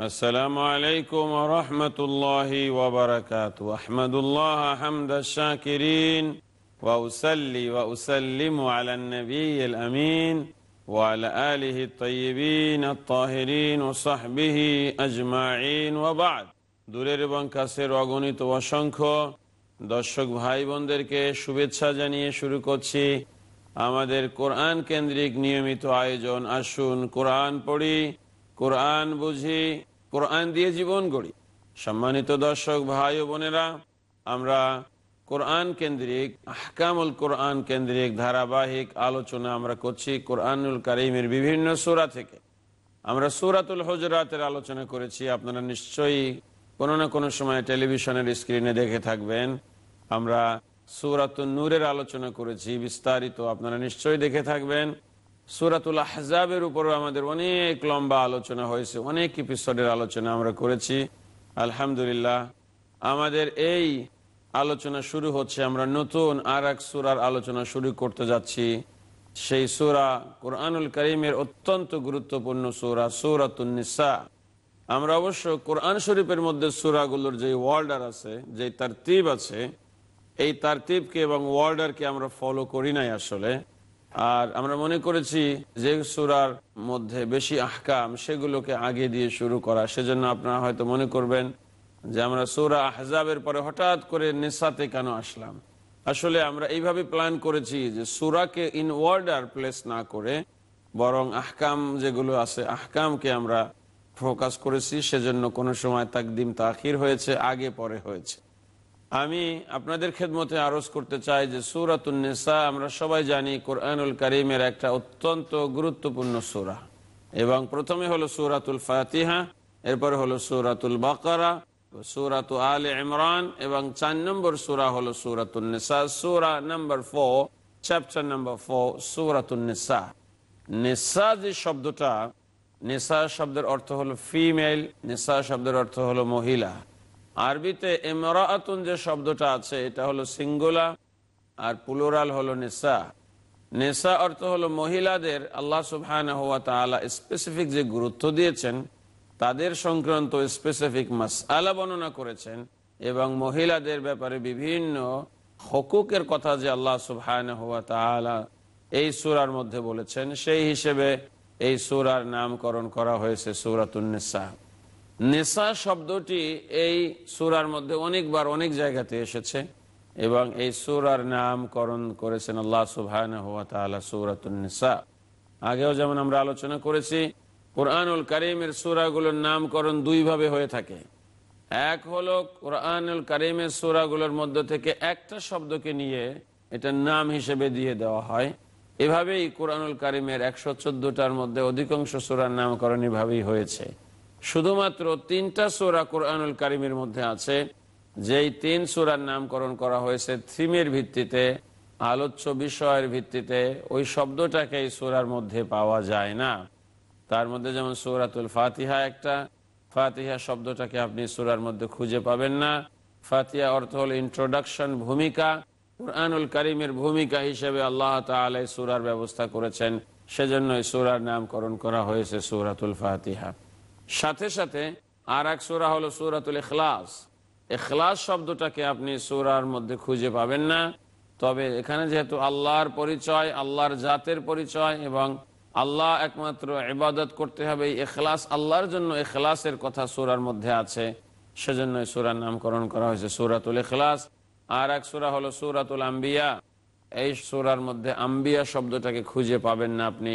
السلام عليكم ورحمة الله وبركاته أحمد الله حمد الشاكرين وأسلي وأسلم على النبي الأمين وعلى آله الطيبين الطاهرين وصحبه أجمعين وبعد দূরের এবং কাছের অগণিত অসংখ্য দর্শক ভাই বোনদেরকে শুভেচ্ছা জানিয়ে শুরু করছি আমাদের কোরআন কেন্দ্রিক নিয়মিত আয়োজন আসুন কোরআন পড়ি কোরআন বুঝি কোরআন দিয়ে জীবন গড়ি। সম্মানিত দর্শক, ভাই ও বোনেরা, আমরা কোরআন কেন্দ্রিক, আহকামুল কোরআন কেন্দ্রিক ধারাবাহিক আলোচনা আমরা করছি কোরআনুল কারিমের বিভিন্ন সুরা থেকে। আমরা সুরাতুল হজরাতের আলোচনা করেছি, আপনারা নিশ্চয়ই কোনো না কোনো সময় টেলিভিশনের স্ক্রিনে দেখে থাকবেন। আমরা সুরাতুল নূরের আলোচনা করেছি, বিস্তারিত আপনারা নিশ্চয়ই দেখে থাকবেন। সুরাতুল আহজাবের উপরও আমাদের অনেক লম্বা আলোচনা হয়েছে, অনেক এপিসোডের আলোচনা আমরা করেছি। আলহামদুলিল্লাহ, আমাদের এই আলোচনা শুরু হচ্ছে, আমরা নতুন আর এক সুরার আলোচনা শুরু করতে যাচ্ছি। সেই সুরা কোরআনুল করিমের অত্যন্ত গুরুত্বপূর্ণ সুরা সুরাতুন্নিসা আমরা অবশ্য কোরআন শরীফের মধ্যে সুরাগুলোর যে ওয়ার্ডার আছে, যে তারতিব আছে, এই তারতিবকে এবং ওয়ার্ডারকে আমরা ফলো করি নাই আসলে। আর আমরা মনে করেছি যে সুরার মধ্যে বেশি আহকাম সেগুলোকে আগে দিয়ে শুরু করা, সেজন্য আপনারা হয়তো মনে করবেন যে আমরা সুরা আহজাবের পরে হঠাৎ করে নেশাতে কেন আসলাম? আসলে আমরা এইভাবে প্ল্যান করেছি যে সুরাকে ইন ওয়ার্ডার প্লেস না করে বরং আহকাম যেগুলো আছে, আহকামকে আমরা ফোকাস করেছি, সেজন্য কোনো সময় তাকদিম তাখির হয়েছে, আগে পরে হয়েছে। আমি আপনাদের খেদমতে আরজ করতে চাই যে সুরাতুন্নেসা আমরা সবাই জানি কোরআনুল করিমের একটা অত্যন্ত গুরুত্বপূর্ণ সুরা। এবং প্রথমে হলো সুরাতুল ফাতিহা, এরপরে হলো সুরাতুল বাকারা, সুরাতু আল ইমরান, এবং চার নম্বর সুরা হলো সুরাতুন্নেসা সুরা number four chapter number four সুরাতুন্নেসা নেসা। যে শব্দটা নেশা শব্দের অর্থ হলো ফিমেল নেশা শব্দের অর্থ হলো মহিলা। আরবিতে এমরাতুন যে শব্দটা আছে, এটা হলো সিঙ্গুলা আর পুলোরাল হলো নেশা নেশা অর্থ হলো মহিলাদের আল্লাহ সুবহান হওয়া স্পেসিফিক যে গুরুত্ব দিয়েছেন, তাদের সংক্রান্ত স্পেসিফিক মাস আলা বর্ণনা করেছেন এবং মহিলাদের ব্যাপারে বিভিন্ন হকুকের কথা যে আল্লাহ সুবহান হওয়া তালা এই সুরার মধ্যে বলেছেন, সেই হিসেবে এই সুরার নামকরণ করা হয়েছে সুরাতুন্নেসা নেশা শব্দটি এই সুরার মধ্যে অনেকবার অনেক জায়গাতে এসেছে এবং এই সুরার নামকরণ করেছেন আল্লাহ সুবহান সুরাতুন্নেসা আগেও যেমন আমরা আলোচনা করেছি, কোরআনুল করিমের সুরাগুলোর নামকরণ দুইভাবে হয়ে থাকে। এক হলো কোরআনুল করিমের সুরাগুলোর মধ্যে থেকে একটা শব্দকে নিয়ে এটার নাম হিসেবে দিয়ে দেওয়া হয়। এভাবেই কোরআনুল কারিমের একশো চোদ্দটার মধ্যে অধিকাংশ সুরার নামকরণ এভাবেই হয়েছে। শুধুমাত্র তিনটা সুরা কোরআনুল কারিমের মধ্যে আছে, যেই তিন সুরার নামকরণ করা হয়েছে থিমের ভিত্তিতে, আলোচ্য বিষয়ের ভিত্তিতে, ওই শব্দটাকে এই সুরার মধ্যে পাওয়া যায় না। তার মধ্যে যেমন সুরাতুল ফাতিহা একটা, ফাতিহা শব্দটাকে আপনি সুরার মধ্যে খুঁজে পাবেন না। ফাতিহা অর্থ হল ইন্ট্রোডাকশন ভূমিকা। কোরআনুল করিমের ভূমিকা হিসেবে আল্লাহ তালাই সুরার ব্যবস্থা করেছেন। সেজন্য সুরার নামকরণ করা হয়েছে সুরাতুল ফাতিহা। সাথে সাথে আর এক সুরা হলো সুরাতুল এখলাস এখলাস শব্দটাকে আপনি সুরার মধ্যে খুঁজে পাবেন না। তবে এখানে যেহেতু আল্লাহর পরিচয়, আল্লাহর জাতের পরিচয় এবং আল্লাহ একমাত্র ইবাদত করতে হবে এখলাস আল্লাহর জন্য এখলাসের কথা সুরার মধ্যে আছে। সেজন্য সুরার নামকরণ করা হয়েছে সুরাতুল এখলাস আর এক সুরা হলো সুরাতুল আম্বিয়া। এই সুরার মধ্যে আম্বিয়া শব্দটাকে খুঁজে পাবেন না আপনি।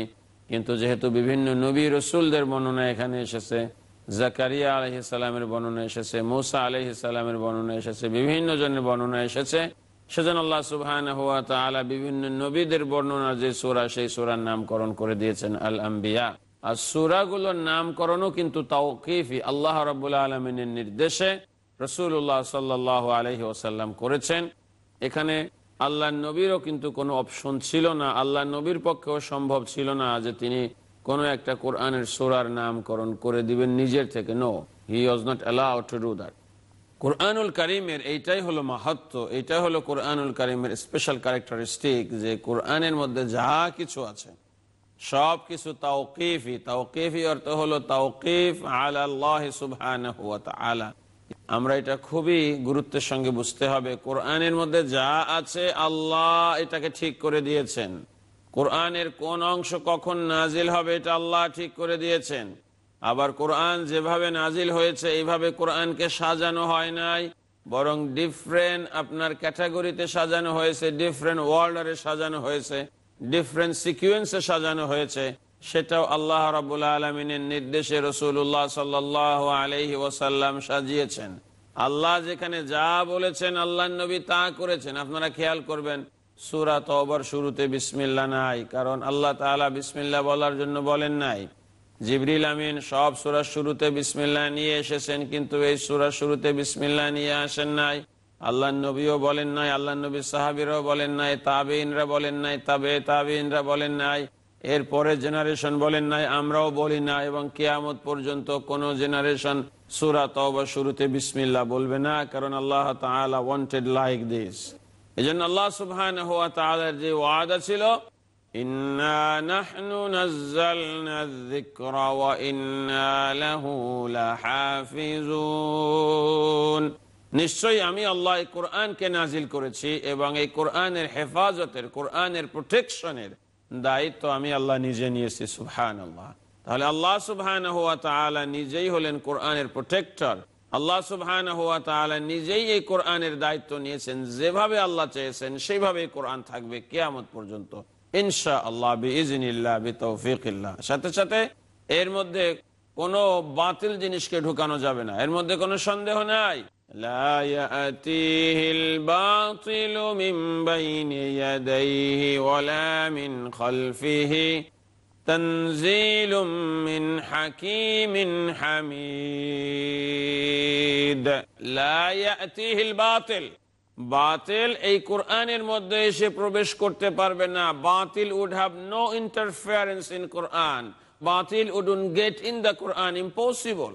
কিন্তু যেহেতু বিভিন্ন নবী রসুলদের বর্ণনা এখানে এসেছে, জাকারিয়া আলহিসাল্লামের বর্ণনা এসেছে, মৌসা আলহিসাল্লামের বর্ণনা এসেছে, বিভিন্ন জনের বর্ণনা এসেছে, সেজন্য আল্লাহ সুবহান হুয়া তালা বিভিন্ন নবীদের বর্ণনা যে সুরা, সেই সুরার নামকরণ করে দিয়েছেন আল আম্বিয়া আর সুরাগুলোর নামকরণও কিন্তু তাওকিফি আল্লাহ রবুল্লা আলমিনের নির্দেশে রসুল্লাহ সাল্লাহ আলহি ওসাল্লাম করেছেন। এখানে আল্লাহ নবীরও কিন্তু কোনো অপশন ছিল না। আল্লাহ নবীর পক্ষেও সম্ভব ছিল না যে তিনি কোনো একটা কোরআনের সুরার নামকরণ করে দিবেন নিজের থেকে। No he was not allow to do that কোরআনুল করিমের এইটাই হলো মাহাত্ম। এইটাই হলো কোরআনুল করিমের স্পেশাল ক্যারেক্টারিস্টিক যে কোরআনের মধ্যে যা কিছু আছে, সব কিছু তাওকিফি। তাওকিফি অর্থ হলো তাওকিফ আল্লাহ সুবহানাহু ওয়া তাআলা। আমরা এটা খুবই গুরুত্বের সঙ্গে বুঝতে হবে। কোরআনের মধ্যে যা আছে আল্লাহ এটাকে ঠিক করে দিয়েছেন। কোরআনের কোন অংশ কখন নাজিল হবে এটা আল্লাহ ঠিক করে দিয়েছেন। আবার কোরআন যেভাবে নাজিল হয়েছে, এইভাবে কোরআনকে সাজানো হয় নাই। বরং ডিফারেন্ট আপনার ক্যাটাগরিতে সাজানো হয়েছে ডিফারেন্ট ওয়ার্ল্ডারে সাজানো হয়েছে ডিফারেন্ট সিকুয়েন্সে সাজানো হয়েছে। সেটাও আল্লাহ রাবুল্লাহ আলমিনের নির্দেশে রসুল্লাহ সাল্লাহ আলহি ওসাল্লাম সাজিয়েছেন। আল্লাহ যেখানে যা বলেছেন আল্লাহ নবী তা করেছেন। আপনারা খেয়াল করবেন, সুরা তবর শুরুতে বিসমিল্লা নাই, কারণ আল্লাহ তালা বিসমিল্লা বলার জন্য বলেন নাই। জিবরিল আমিন সব সুরার শুরুতে বিসমিল্লা নিয়ে এসেছেন, কিন্তু এই সুরার শুরুতে বিসমিল্লা নিয়ে আসেন নাই। আল্লাহ নবীও বলেন নাই আল্লাহ নবী সাহাবিরও বলেন নাই তাবিনরা বলেন নাই তাবে তাবিনরা বলেন নাই। এরপরে জেনারেশন বলেন নাই, আমরাও বলি না এবং কেয়ামত পর্যন্ত কোন জেনারেশন সুরা তবা শুরুতে বিসমিল্লা বলবে না, কারণ আল্লাহ তাআলা ওয়ান্টেড লাইক দিস এই জন্য আল্লাহ সুবহান হওয়া তাআলার যে ওয়াদা ছিল নিশ্চয়ই আমি আল্লাহ কোরআনকে নাজিল করেছি এবং এই কোরআনের হেফাজতের, কোরআনের প্রোটেকশনের দায়িত্ব আমি আল্লাহ নিজে নিয়েছি সুবহান আল্লাহ তাহলে আল্লাহ সুবহান হুয়া তাআলা নিজেই হলেন কোরআনের প্রোটেক্টর আল্লাহ সুবহান হুয়া তাআলা নিজেই এই কোরআনের দায়িত্ব নিয়েছেন, যেভাবে আল্লাহ চেয়েছেন সেইভাবে কোরআন থাকবে কেয়ামত পর্যন্ত। ইনশা আল্লাহ বিইজনিল্লাহ বিতৌফিকিল্লাহ। সাথে সাথে এর মধ্যে কোনো বাতিল জিনিসকে ঢুকানো যাবে না। এর মধ্যে কোনো সন্দেহ নাই। لا يأتيه الباطل من بين يديه ولا من خلفه تنزيل من حكيم حميد لا يأتيه الباطل বাতিল এই কোরআনের মধ্যে এসে প্রবেশ করতে পারবে না বাতিল would have no interference in Quran বাতিল would get in the Quran impossible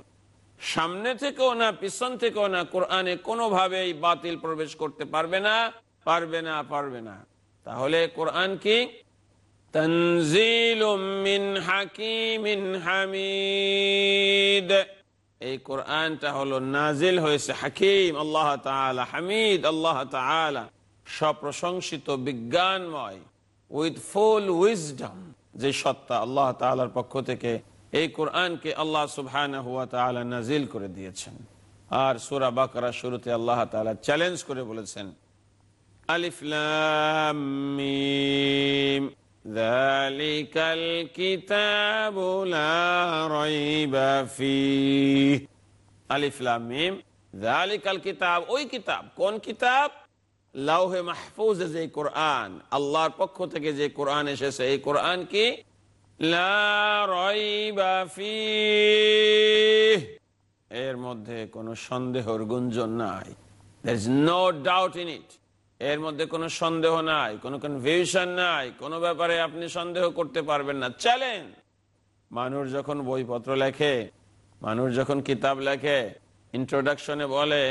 সামনে থেকেও না, পিছন থেকেও না, কোরআনে কোনোভাবেই বাতিল প্রবেশ করতে পারবে না পারবে না পারবে না। তাহলে কোরআন কি? হামিদ। এই কোরআনটা হলো নাজিল হয়েছে হাকিম, আল্লাহ হামিদ, আল্লাহ সপ্রশংসিত বিজ্ঞানময়, উইথ ফুল উইজডম, যে সত্তা আল্লাহ তাআলার পক্ষ থেকে এই কোরআনকে আল্লাহ সুবহান হুয়া তাআলা নাজিল করে দিয়েছেন আর সূরা বাকারা শুরুতে আল্লাহ তাআলা চ্যালেঞ্জ করে বলেছেন আলিফ লাম মিম ذلك الكتاب لا ريب فيه আলিফ লাম মিম ذلك الكتاب ওই কিতাব কোন কিতাব লাউহে মাহফুজ যে কোরআন আল্লাহর পক্ষ থেকে যে কোরআন এসেছে এই কোরআন কি এর মধ্যে কোনো সন্দেহর গুঞ্জন নাই। নো ডাউট ইন ইট এর মধ্যে কোনো সন্দেহ নাই, কোনো কনফিউশন নাই, কোনো ব্যাপারে আপনি সন্দেহ করতে পারবেন না। চ্যালেঞ্জ মানুষ যখন বইপত্র লেখে, মানুষ যখন কিতাব লেখে ইন্ট্রোডাকশনে বলে,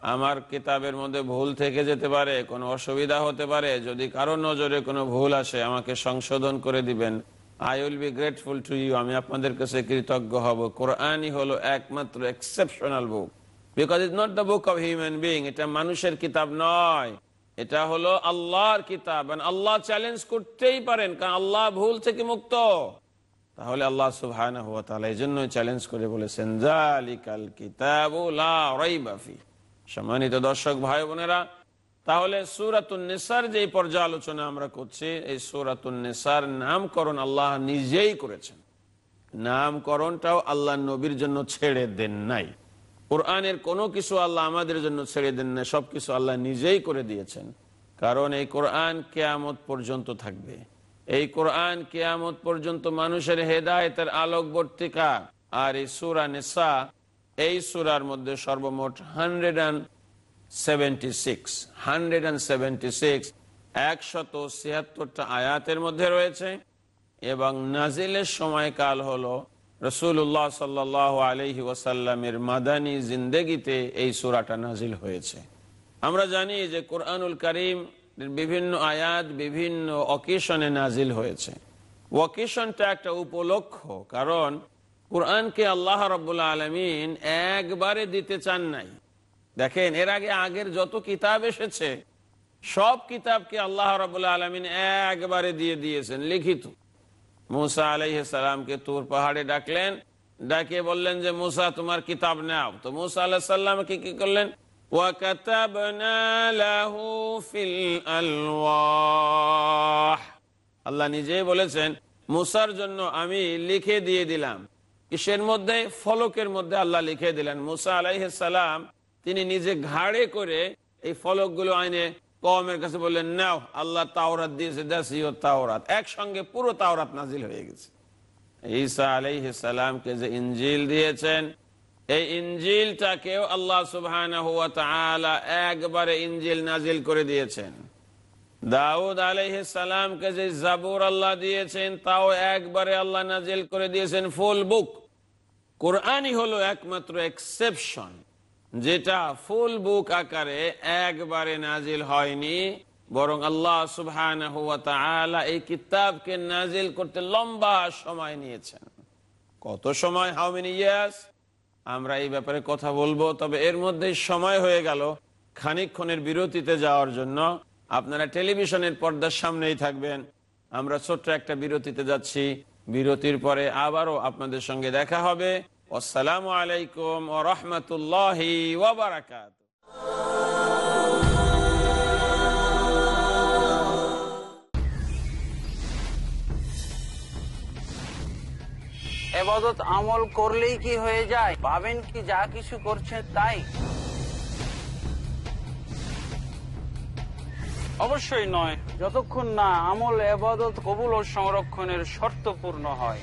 আমার কিতাবের মধ্যে ভুল থেকে যেতে পারে, কোনো অসুবিধা হতে পারে, যদি কারও নজরে কোনো ভুল আসে, আমাকে সংশোধন করে দিবেন। I will be grateful to you আমি আপনাদের কাছে কৃতজ্ঞ হব। কোরআনই হলো একমাত্র exceptional book because it not the book of human being এটা মানুষের কিতাব নয়। এটা হলো আল্লাহর কিতাব। আল্লাহ চ্যালেঞ্জ করতেই পারেন, কারণ আল্লাহ ভুল থেকে মুক্ত। তাহলে আল্লাহ সুবহান এই জন্যই চ্যালেঞ্জ করে বলেছেন, জালিকাল কিতাব সম্মানিত দর্শক ভাই বোনেরা তাহলে সুরাতুন্নেসার যে পর্যালোচনা আমরা করছি, এই সুরাতুন্নেসার নামকরণ আল্লাহ নিজেই করেছেন। নামকরণটাও আল্লাহ নবীর জন্য ছেড়ে দেন নাই। কোরআনের কোনো কিছু আল্লাহ আমাদের জন্য ছেড়ে দেন না সবকিছু আল্লাহ নিজেই করে দিয়েছেন। কারণ এই কোরআন কেয়ামত পর্যন্ত থাকবে। এই কোরআন কেয়ামত পর্যন্ত মানুষের হেদায়তের আলোকবর্তিকা। আর এই সুরা নেশা এই সুরার মধ্যে সর্বমোট hundred and seventy six hundred and seventy six একশত ছিয়াত্তরটা আয়াতের মধ্যে রয়েছে এবং নাজিলের সময়কাল হলো রসুল্লাহ সাল্লাহ আলহি ওয়াসাল্লামের মাদানী জিন্দেগিতে এই সুরাটা নাজিল হয়েছে। আমরা জানি যে কোরআনুল করিম বিভিন্ন আয়াত বিভিন্ন অকেশনে নাজিল হয়েছে। ওকেশনটা একটা উপলক্ষ কারণ কোরআনকে আল্লাহ রব্বুল্লা আলমিন একবারে দিতে চান নাই। দেখেন, এর আগে আগের যত কিতাব এসেছে, সব কিতাবকে আল্লাহ রবাহ আলমিন একবারে দিয়ে দিয়েছেন, লিখিত। মুসা আলাইসালামকে তোর পাহাড়ে ডাকলেন ডাকে বললেন যে, মুসা, তোমার কিতাব নাও। তো মুসা আল্লাহ সাল্লামকে কি করলেন? আল্লাহ নিজেই বলেছেন, মুসার জন্য আমি লিখে দিয়ে দিলাম। কিসের মধ্যে? ফলকের মধ্যে আল্লাহ লিখে দিলেন। মুসা আলাইসালাম তিনি নিজে ঘাড়ে করে এই ফলকগুলো আইনে কমের কাছে বললেন, নাও, আল্লাহ তাওরাত দিয়েছে দেশীয় তাওরাত। একসঙ্গে পুরো তাওরাত নাজিল হয়ে গেছে। ঈসা আলাইসালামকে যে ইঞ্জিল দিয়েছেন, এই ইঞ্জিলটাকেও আল্লাহ সুবাহ একবারে ইঞ্জিল নাজিল করে দিয়েছেন। দাউদ আলাইসালামকে যে জাবুর আল্লাহ দিয়েছেন, তাও একবারে আল্লাহ নাজিল করে দিয়েছেন ফুল বুক। কোরআনই হলো একমাত্র এক্সেপশন। যেটা ফুল বুক আকারে একবারে নাজিল হয়নি, বরং আল্লাহ সুবহান এই কিতাবকে নাজিল করতে লম্বা সময় নিয়েছেন। কত সময়? হাউ মেনি ইয়ার্স আমরা এই ব্যাপারে কথা বলব, তবে এর মধ্যে সময় হয়ে গেল খানিকক্ষণের বিরতিতে যাওয়ার জন্য। আপনারা টেলিভিশনের পর্দার সামনেই থাকবেন। আমরা ছোট্ট একটা বিরতিতে যাচ্ছি। বিরতির পরে আবারও আপনাদের সঙ্গে দেখা হবে। আসসালামু আলাইকুম ও রহমতুল্লাহি এবাদত আমল করলেই কি হয়ে যায়? ভাবেন কি যা কিছু করছেন তাই? অবশ্যই নয়। যতক্ষণ না আমল এবাদত কবুল ও সংরক্ষণের শর্ত পূর্ণ হয়।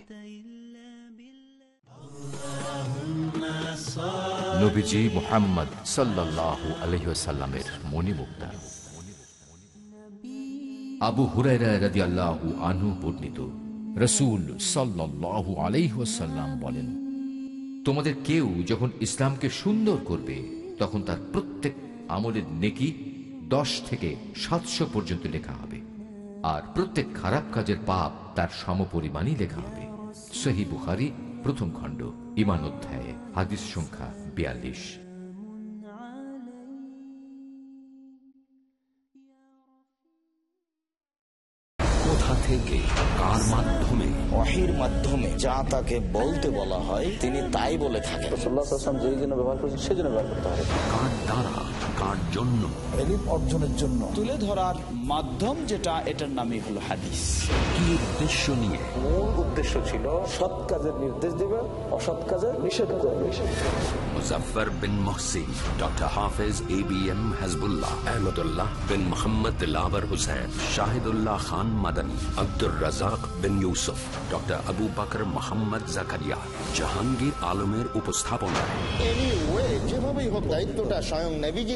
নবীজি মোহাম্মদ সাল্লাহ আলহিসাল্লামের আবু আল্লাহ বর্ণিত, রসুল বলেন, তোমাদের কেউ যখন ইসলামকে সুন্দর করবে, তখন তার প্রত্যেক আমলের নেকি দশ থেকে সাতশো পর্যন্ত লেখা হবে, আর প্রত্যেক খারাপ কাজের পাপ তার সমপরিমাণই লেখা হবে। সহি বুখারি প্রথম খণ্ড ইমান অধ্যায়ে, হাদিস সংখ্যা বিয়াল্লিশ কোথা থেকে কার মাধ্যমে? মাধ্যমে যা তাকে বলতে বলা হয় তিনি তাই বলে থাকেন। রসুল্লাহাম যেই জন্য ব্যবহার করেছেন সেই জন্য ব্যবহার করতে হবে কার দ্বারা? কার জন্য। এলিম অর্জনের জন্য। তুলে ধরার মাধ্যম যেটা এটার নামই হলো হাদিস। কি উদ্দেশ্য নিয়ে? মূল উদ্দেশ্য ছিল সৎ কাজের নির্দেশ দিবে অসৎ কাজের নিষেধ করবে। Bin Mohsin doctor Hafez A B M Hazbullah Ahmadullah bin Mohammad lover Hussain Shahidullah Khan Madani Abdur Razzak bin Yusuf doctor Abu Bakar Mohammad Zakaria. Jahangir আলমের উপস্থাপনায়। যেভাবেই হোক দায়িত্বটা স্বয়ং নেভিজি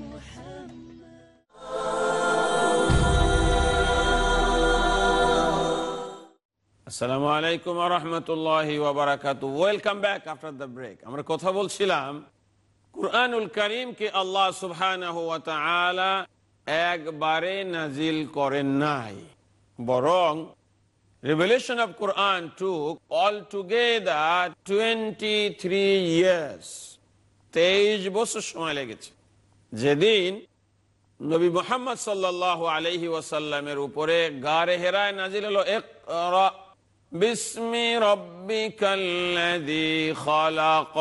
আসসালামু আলাইকুম রহমতুল্লাহ welcome back after the break আমরা কথা বলছিলাম কুরআনুল করিমকে আল্লাহ সুবহানাহু একবারে নাজিল করেন নাই, বরং revelation of Quran took all together twenty three years তেইশ বছর সময় লেগেছে। যেদিন নবী মোহাম্মদ সাল্লাহ আলহি ওয়াসাল্লামের উপরে গারে হেরায় নাজিল হলো, ইকরা বিস্মি রব্বিকাল্লাযী খালাক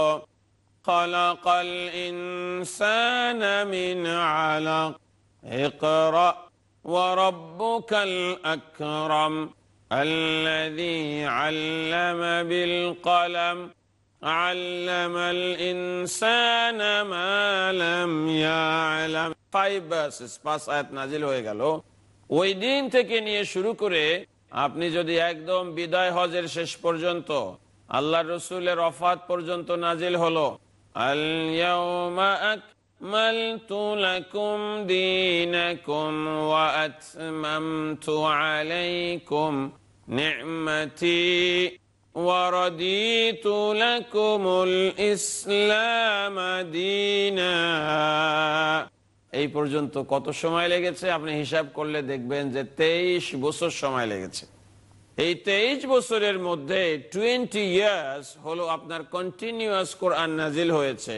খালাকাল ইনসানা মিন আলাক ইকরা ওয়া রাব্বুকাল আকরাম الذي علم بالقلم علم الإنسان ما لم يعلم ফাইভ ভার্সেস পাঁচ আয়াত নাজিল হয়ে গেল ওই দিন থেকে নিয়ে শুরু করে আপনি যদি একদম বিদায় হজের শেষ পর্যন্ত আল্লাহ রসুলের অফাত পর্যন্ত নাজিল হলো আল ইয়াউমা আকমালতু লাকুম দীনাকুম ওয়া আতমামতু আলাইকুম নি'মাতি ورضيت لكم الإسلام دينا এই পর্যন্ত কত সময় লেগেছে? আপনি হিসাব করলে দেখবেন যে তেইশ বছর সময় লেগেছে। এই তেইশ বছরের মধ্যে টোয়েন্টি ইয়ার্স হলো আপনার কন্টিনিউয়াস কোরআন নাজিল হয়েছে।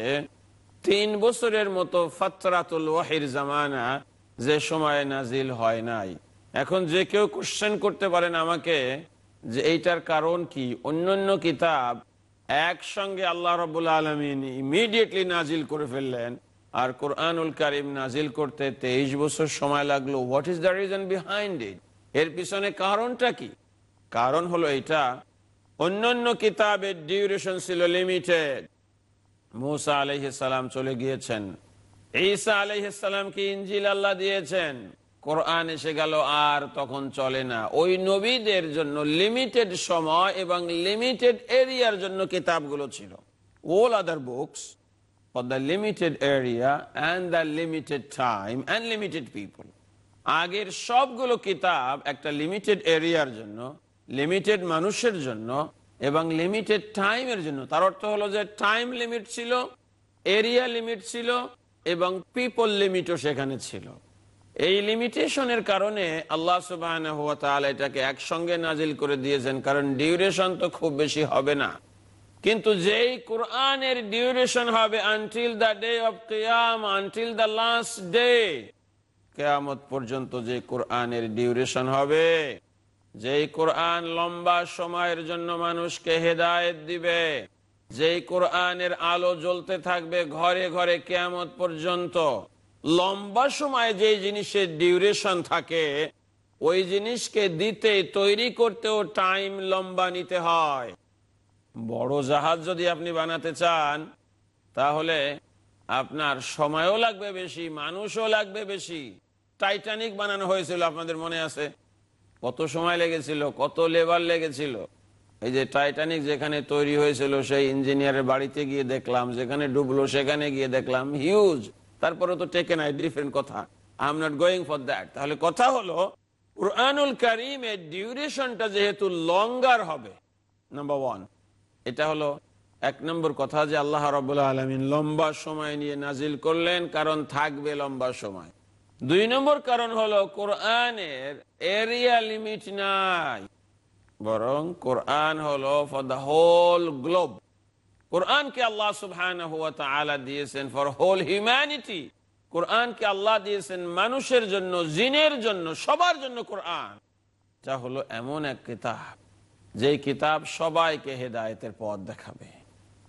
তিন বছরের মতো ফাতরাতুল ওয়াহির জামানা যে সময় নাজিল হয় নাই। এখন যে কেউ কোশ্চেন করতে পারেন আমাকে যে এইটার কারণ কি? অন্যান্য কিতাব একসঙ্গে আল্লাহ রবুল আলমিন ইমিডিয়েটলি নাজিল করে ফেললেন। আর কোরআনুল কারিম নাজিল করতে তেইশ বছর সময় লাগল। What is the reason behind it এর পিছনে কারণটা কি? কারণ হলো এটা, অন্যান্য কিতাবের ডিউরেশন ছিল লিমিটেড মুসা আলহিসাল্লাম চলে গিয়েছেন। ঈসা আলহিসাল্লামকে ইঞ্জিল আল্লাহ দিয়েছেন? কোরআন এসে গেল, আর তখন চলে না। ওই নবীদের জন্য লিমিটেড সময় এবং লিমিটেড এরিয়ার জন্য কিতাবগুলো ছিল। All other books for the limited area and the limited time and limited people আগের সবগুলো কিতাব একটা লিমিটেড এরিয়ার জন্য লিমিটেড মানুষের জন্য এবং লিমিটেড টাইমের জন্য। তার অর্থ হলো যে টাইম লিমিট ছিল এরিয়া লিমিট ছিল এবং পিপল লিমিটও সেখানে ছিল। এই লিমিটেশনের কারণে আল্লাহ সুবাহ এটাকে একসঙ্গে নাজিল করে দিয়েছেন, কারণ ডিউরেশন তো খুব বেশি হবে না। কিন্তু যেই কোরআনের ডিউরেশন হবে আনটিল দ্য ডে অফ কেয়াম আনটিল দ্য লাস্ট ডে কেয়ামত পর্যন্ত যে কোরআনের ডিউরেশন হবে, যেই কোরআন লম্বা সময়ের জন্য মানুষকে হেদায়ত দিবে, যেই কোরআনের আলো জ্বলতে থাকবে ঘরে ঘরে কেয়ামত পর্যন্ত, লম্বা সময় যে জিনিসের ডিউরেশন থাকে, ওই জিনিসকে দিতে তৈরি করতেও টাইম লম্বা নিতে হয়। বড় জাহাজ যদি আপনি বানাতে চান, তাহলে আপনার সময়ও লাগবে বেশি, মানুষও লাগবে বেশি। টাইটানিক বানানো হয়েছিল, আপনাদের মনে আছে? কত সময় লেগেছিল, কত লেবার লেগেছিল? এই যে টাইটানিক যেখানে তৈরি হয়েছিল, সেই ইঞ্জিনিয়ারের বাড়িতে গিয়ে দেখলাম, যেখানে ডুবলো সেখানে গিয়ে দেখলাম হিউজ তারপরে তো টেকে নাই ডিফারেন্ট কথা। I am not going for that তাহলে কথা হলো কুরআনুল কারিমের ডিউরেশনটা যেহেতু লঙ্গার হবে নাম্বার ওয়ান এটা হলো এক নম্বর কথা যে আল্লাহ রবাহ আলমিন লম্বা সময় নিয়ে নাজিল করলেন, কারণ থাকবে লম্বা সময়। দুই নম্বর কারণ হলো কোরআনের এরিয়া লিমিট নাই, বরং কোরআন হলো ফর দ্য হোল গ্লোব কোরআনকে আল্লাহ সুবহান দিয়েছেন ফর হোল হিউম্যানিটি কোরআনকে আল্লাহ দিয়েছেন মানুষের জন্য, জিনের জন্য, সবার জন্য কোরআন। যা হলো এমন এক কিতাব। যে কিতাব সবাইকে হেদায়তের পথ দেখাবে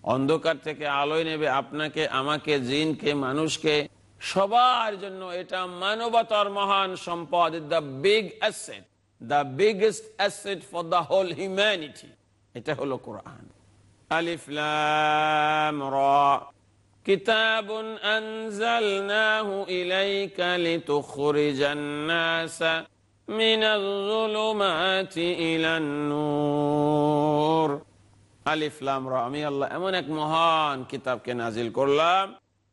অন্ধকার থেকে আলোয় নেবে আপনাকে আমাকে জিনকে মানুষকে সবার জন্য এটা মানবতার মহান সম্পদ the big asset the biggest asset for the whole humanity এটা হলো কোরআন আলিফলাম كتاب أنزلناه إليك لتخرج الناس من الظلمات إلى النور আলিফলাম র আমি আল্লাহ এমন এক মহান কিতাবকে নাজিল করলাম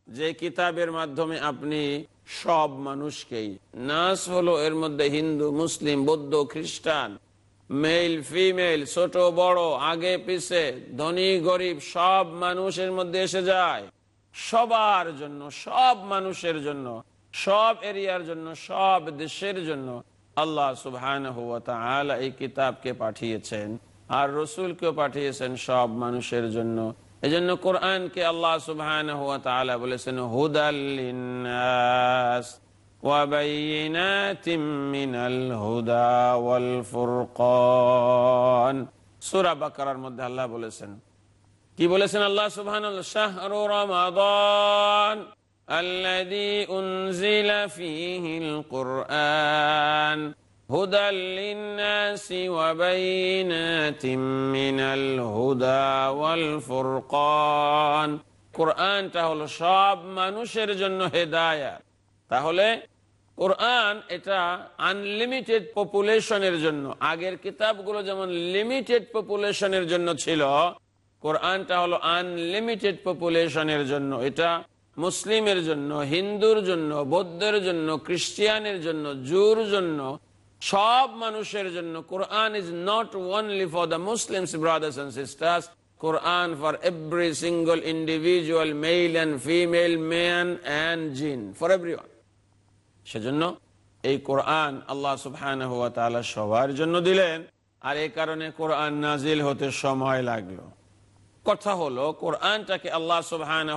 যে কিতাবের মাধ্যমে আপনি সব মানুষকেই নাস হলো এর মধ্যে হিন্দু মুসলিম বৌদ্ধ খ্রিস্টান মেল ফিমেল ছোট বড় আগে পিছে ধনী গরিব সব মানুষের মধ্যে এসে যায় সবার জন্য সব মানুষের জন্য সব এরিয়ার জন্য সব দেশের জন্য আল্লাহ সুবহান এই কিতাবকে পাঠিয়েছেন আর রসুল রসুলকেও পাঠিয়েছেন সব মানুষের জন্য। এই জন্য কোরআন কে আল্লাহ সুবহান বলেছেন হুদাল্লিনাস কি বলেছেন আল্লাহ সুবহান الذي أنزل فيه القرآن هدى للناس وبينات من الهدى والفرقان কোরআনটা হলো সব মানুষের জন্য হেদায়াত তাহলে কোরআন এটা আনলিমিটেড পপুলেশনের জন্য আগের কিতাবগুলো যেমন লিমিটেড পপুলেশনের জন্য ছিল কোরআনটা হলো আনলিমিটেড পপুলেশনের জন্য এটা মুসলিমের জন্য, হিন্দুর জন্য, বৌদ্ধের জন্য, খ্রিস্টিয়ানের জন্য, জুর জন্য, সব মানুষের জন্য Quran is not only for the Muslims brothers and sisters Quran for every single individual male and female man and jinn for every one সেজন্য এই কোরআন আল্লাহ সুবহান সবার জন্য দিলেন। আর এই কারণে কোরআন নাজিল হতে সময় লাগল। কথা হলো, কোরআনটাকে আল্লাহ সুবহান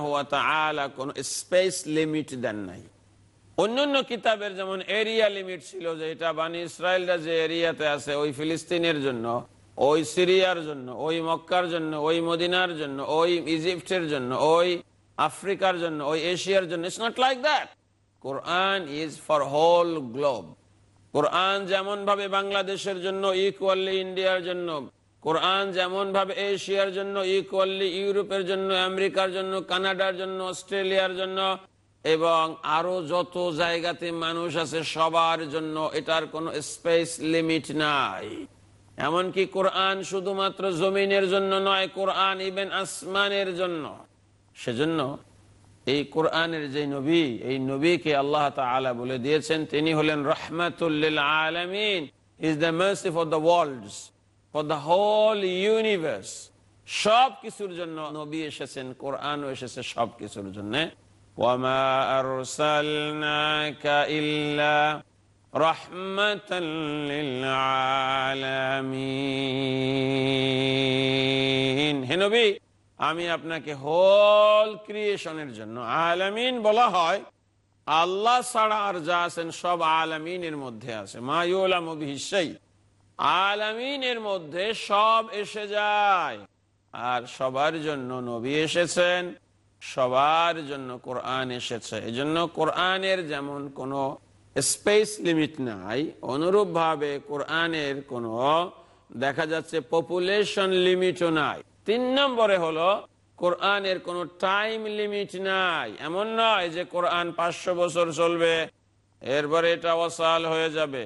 কোন স্পেস লিমিট দেন নাই। অন্যান্য কিতাবের যেমন এরিয়া লিমিট ছিল যে এটা বানি ইসরায়েলরা যে এরিয়াতে আছে, ওই ফিলিস্তিনের জন্য, ওই সিরিয়ার জন্য, ওই মক্কার জন্য, ওই মদিনার জন্য, ওই ইজিপ্টের জন্য, ওই আফ্রিকার জন্য, ওই এশিয়ার জন্য it's not like that Quran is for whole globe Quran যেমন ভাবে বাংলাদেশের জন্য ইকুয়ালি ইন্ডিয়ার জন্য কোরআন যেমন ভাবে এশিয়ার জন্য ইকুয়ালি ইউরোপের জন্য, আমেরিকার জন্য, কানাডার জন্য, অস্ট্রেলিয়ার জন্য, এবং আরও যত জায়গাতে মানুষ আছে সবার জন্য এটার কোনো স্পেস লিমিট নাই। এমনকি কোরআন শুধুমাত্র জমিনের জন্য নয়, কোরআন ইবেন আসমানের জন্য। সেজন্য এই কোরআনের যে নবী, এই নবীকে আল্লাহ তালা বলে দিয়েছেন, তিনি হলেন রহমাতুল্লিল আলমিন is the mercy for the world for the whole universe সব কিছুর জন্য নবী এসেছেন, কোরআনও এসেছে সব কিছুর জন্য আমি আপনাকে হোল ক্রিয়েশনের জন্য, আলামিন বলা হয়, আল্লাহ ছাড়া আর যা আছেন সব আলামিনের মধ্যে আছে। মায়ুলামবিহিসাই আলামিনের মধ্যে সব এসে যায়। আর সবার জন্য নবী এসেছেন, সবার জন্য কোরআন এসেছে। এই জন্য কোরআনের যেমন কোনো স্পেস লিমিট নাই অনুরূপ ভাবে কোরআনের কোনো দেখা যাচ্ছে পপুলেশন লিমিটও নাই। তিন নম্বরে হলো কোরআনের কোন টাইম লিমিট নাই। এমন নয় যে কোরআন পাঁচশো বছর চলবে, এরপরে এটা অসাল হয়ে যাবে।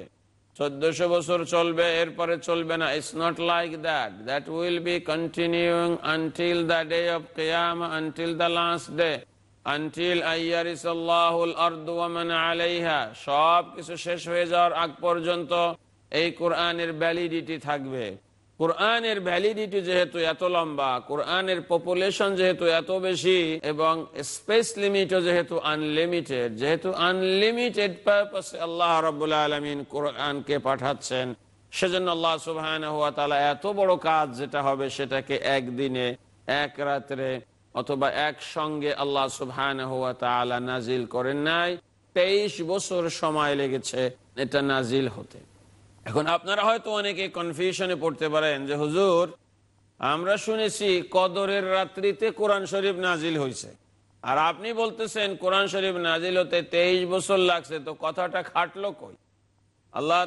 চোদ্দশো বছর চলবে, এরপরে চলবে না। It's not like that that will be continuing until the day of Keyam until the last day until আইয়ারিসাল্লাহুল আরদুয়ামান মান আলাইহা সব কিছু শেষ হয়ে যাওয়ার আগ পর্যন্ত এই কোরআনের ভ্যালিডিটি থাকবে। কোরআনের ভ্যালিডিটি যেহেতু এত লম্বা, কোরআনের পপুলেশন যেহেতু এত বেশি এবং স্পেস লিমিটও যেহেতু আনলিমিটেড যেহেতু আনলিমিটেড আল্লাহ রবুল্লা আলমিন কোরআনকে পাঠাচ্ছেন, সেজন্য আল্লাহ সুবহান এত বড় কাজ যেটা হবে সেটাকে একদিনে, এক রাত্রে অথবা একসঙ্গে আল্লাহ সুবহান হুয়া তালা নাজিল করেন নাই। তেইশ বছর সময় লেগেছে এটা নাজিল হতে। এখন আপনারা হয়তো অনেকে কনফিউশনে পড়তে পারেন যে, হুজুর, আমরা শুনেছি কদরের রাত্রিতে কোরআন শরীফ নাজিল হয়েছে আর আপনি বলতেছেন, কোরআন শরীফ নাজিল হতে তেইশ বছর লাগছে, তো কথাটা খাটলো কই? আল্লাহ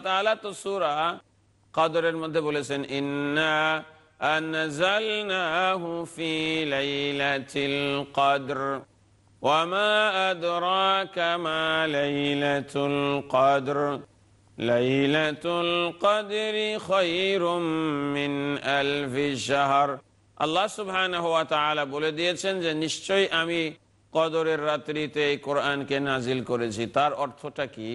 তো সুরা কদরের মধ্যে বলেছেন, ইন্না কদর। লাইলাতুল কদরি খৈরুম মিন আলফি শাহর। আল্লাহ সুবহানাহু ওয়া তাআলা বলে দিয়েছেন যে, নিশ্চয়ই আমি কদরের রাত্রিতে এই কোরআনকে নাজিল করেছি। তার অর্থটা কি?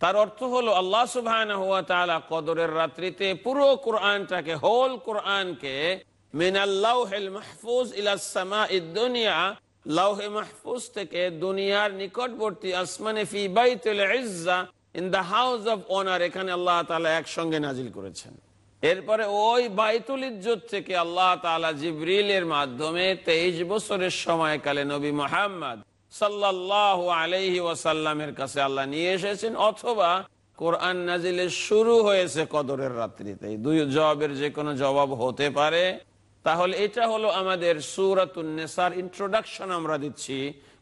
তার অর্থ হলো, আল্লাহ সুবহানাহু ওয়া তাআলা কদরের রাত্রিতে পুরো কোরআনটাকে হোল কোরআনকে মিনাল লাউহিল মাহফুজ ইলা সামাঈদ দুনিয়া লাউহে মাহফুজ থেকে দুনিয়ার নিকটবর্তী আসমানে ফি বাইতুল Itza in the house of honour এখানে আল্লাহ তাআলা একসঙ্গে নাজিল করেছেন। এরপরে ওই বাইতুল ইজ্জত থেকে আল্লাহ তাআলা জিবরিলের মাধ্যমে তেইশ বছরের সময়কালে নবী মোহাম্মদ সাল্লাল্লাহু আলাইহি ওয়াসাল্লামের কাছে আল্লাহ নিয়ে এসেছেন, অথবা কোরআন নাজিলের শুরু হয়েছে কদরের রাত্রিতে। দুই জবাবের যে কোনো জবাব হতে পারে। তাহলে এটা হলো আমাদের সুরাতুন্নেসার ইন্ট্রোডাকশন আমরা দিচ্ছি।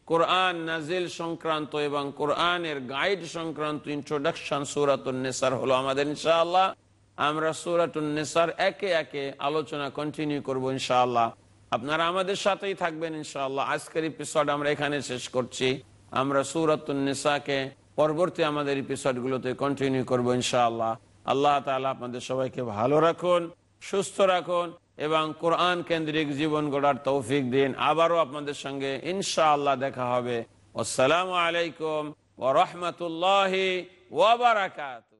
কোরআন নাজিল সংক্রান্ত এবং কোরআনের গাইড সংক্রান্ত ইন্ট্রোডাকশন সুরাতুন্নেসার হলো আমাদের, ইনশাআল্লাহ। আমরা সুরাতুন্নেসার একে একে আলোচনা কন্টিনিউ করব, ইনশাআল্লাহ। আপনারা আমাদের সাথেই থাকবেন, ইনশাআল্লাহ। আজকের এপিসোড আমরা এখানে শেষ করছি। আমরা সুরাতুন্নেসাকে পরবর্তী আমাদের এপিসোডগুলোতে কন্টিনিউ করব, ইনশাআল্লাহ। আল্লাহ তাআলা আপনাদের সবাইকে ভালো রাখুন, সুস্থ রাখুন। এবং কোরআন কেন্দ্রিক জীবন গড়ার তৌফিক দিন। আবারও আপনাদের সঙ্গে ইনশাআল্লাহ দেখা হবে। আসসালামু আলাইকুম ওয়া রাহমাতুল্লাহি ওয়া বারাকাতুহু।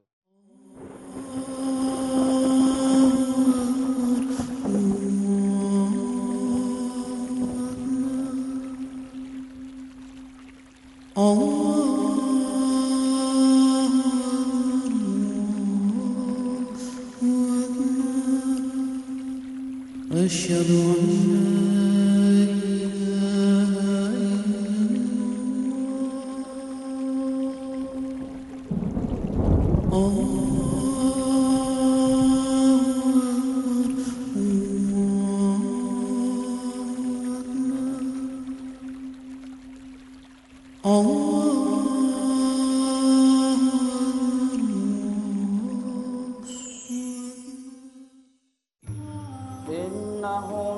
أشهد أن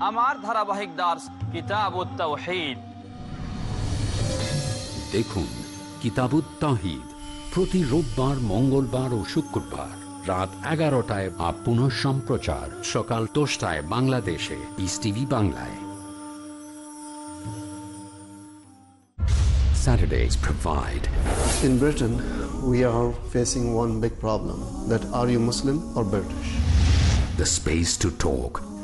আমার ধারাবাহিক কিতাবুত তাওহীদ দেখুন কিতাবুত তাহিদ প্রতি রোববার মঙ্গলবার ও শুক্রবার রাত এগারোটায় বা পুনঃ সম্প্রচার সকাল দশটায় বাংলাদেশে পিস টিভি বাংলায় Saturdays provide In Britain, we are facing one big problem that are you Muslim or British? the space to talk